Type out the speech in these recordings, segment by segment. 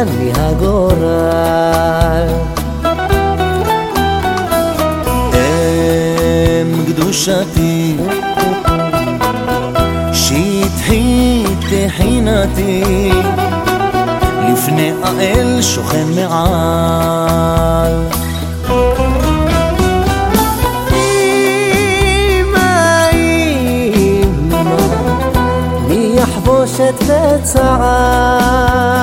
כאן מהגורל. אם קדושתי, שטחי תחינתי, לפני האל שוכן מעל. יחבוש את פצעיי?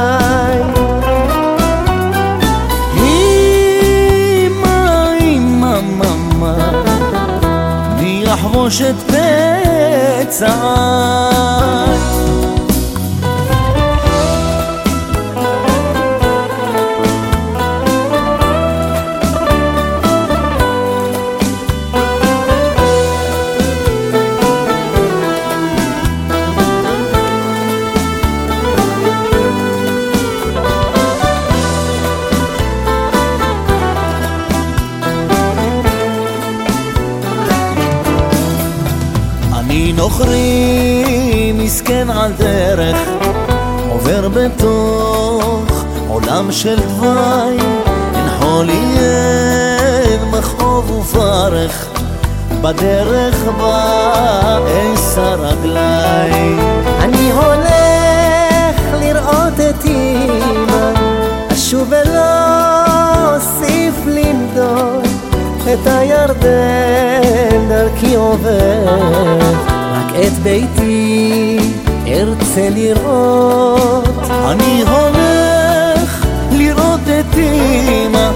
מי יחבוש את נוכרי מסכן על דרך, עובר בתוך עולם של תוואי, אין חולי אין מכאוב ופרך, בדרך בה אשא רגליי. אני הולך לראות את אמא, אשוב ולא אוסיף לנדוד את הירדן דרכי עובר, את ביתי ארצה לראות. אני הולך לראות את אמא,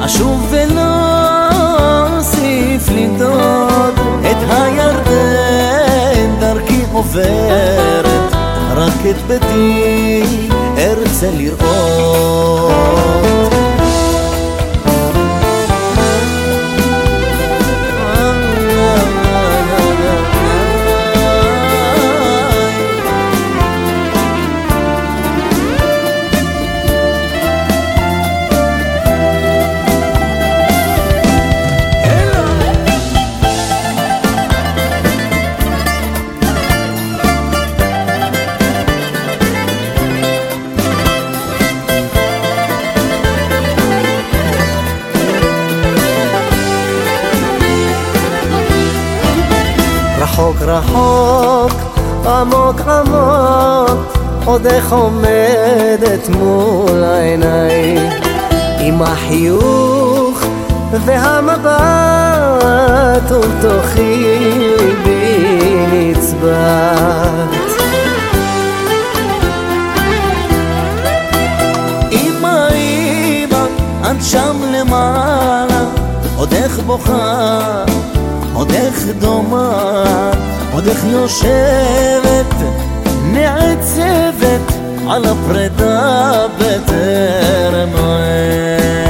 אשוב ולא אוסיף לנדוד את הירדן דרכי עוברת, רק את ביתי ארצה לראות. רחוק עמוק עמוק, עוד איך עומדת מול העיניים עם החיוך והמבט ובתוכי בי נצבט אמא, אמא, את שם למעלה, עוד איך בוכה, עוד איך דומעת, עוד איך יושבת, נעצבת על הפרידה בטרם עת.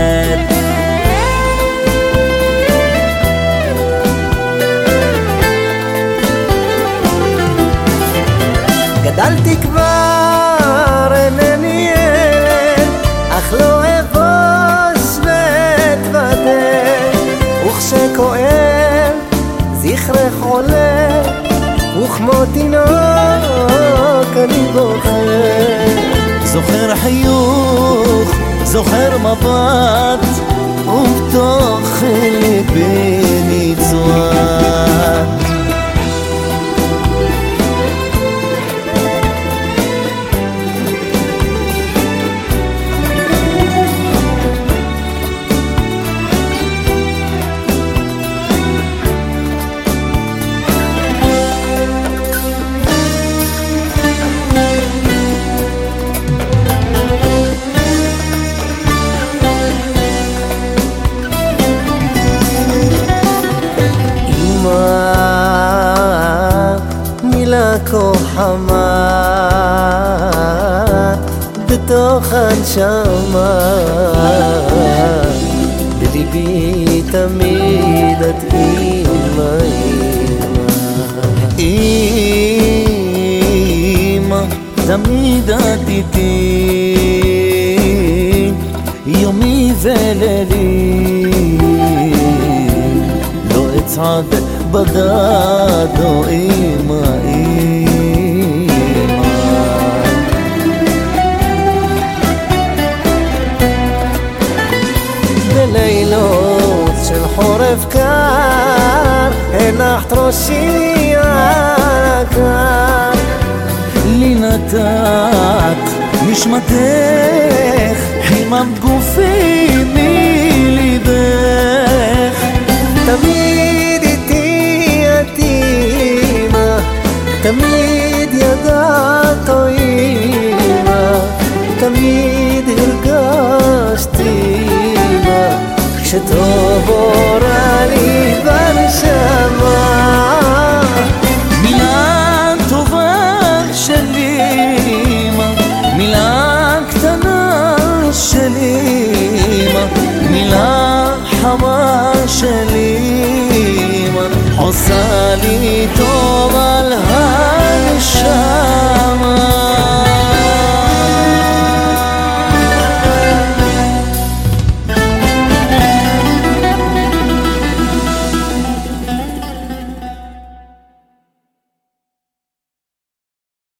וכמו תינוק אני בוכה. זוכר חיוך, זוכר מבט, ובתוך ליבי נצואט. מילה כה חמה בתוך הנשמה בליבי תמיד את אמא, אמא, תמיד את איתי, יומי ולילי. יצעד בדדו אמא הנחת ראשי הקר לי נתת נשמתך חיממת גופי מליבך. תמיד איתי את אימא תמיד ידעת אימא תמיד הרגשתי אימא כשטוב אורה לי אמא, עושה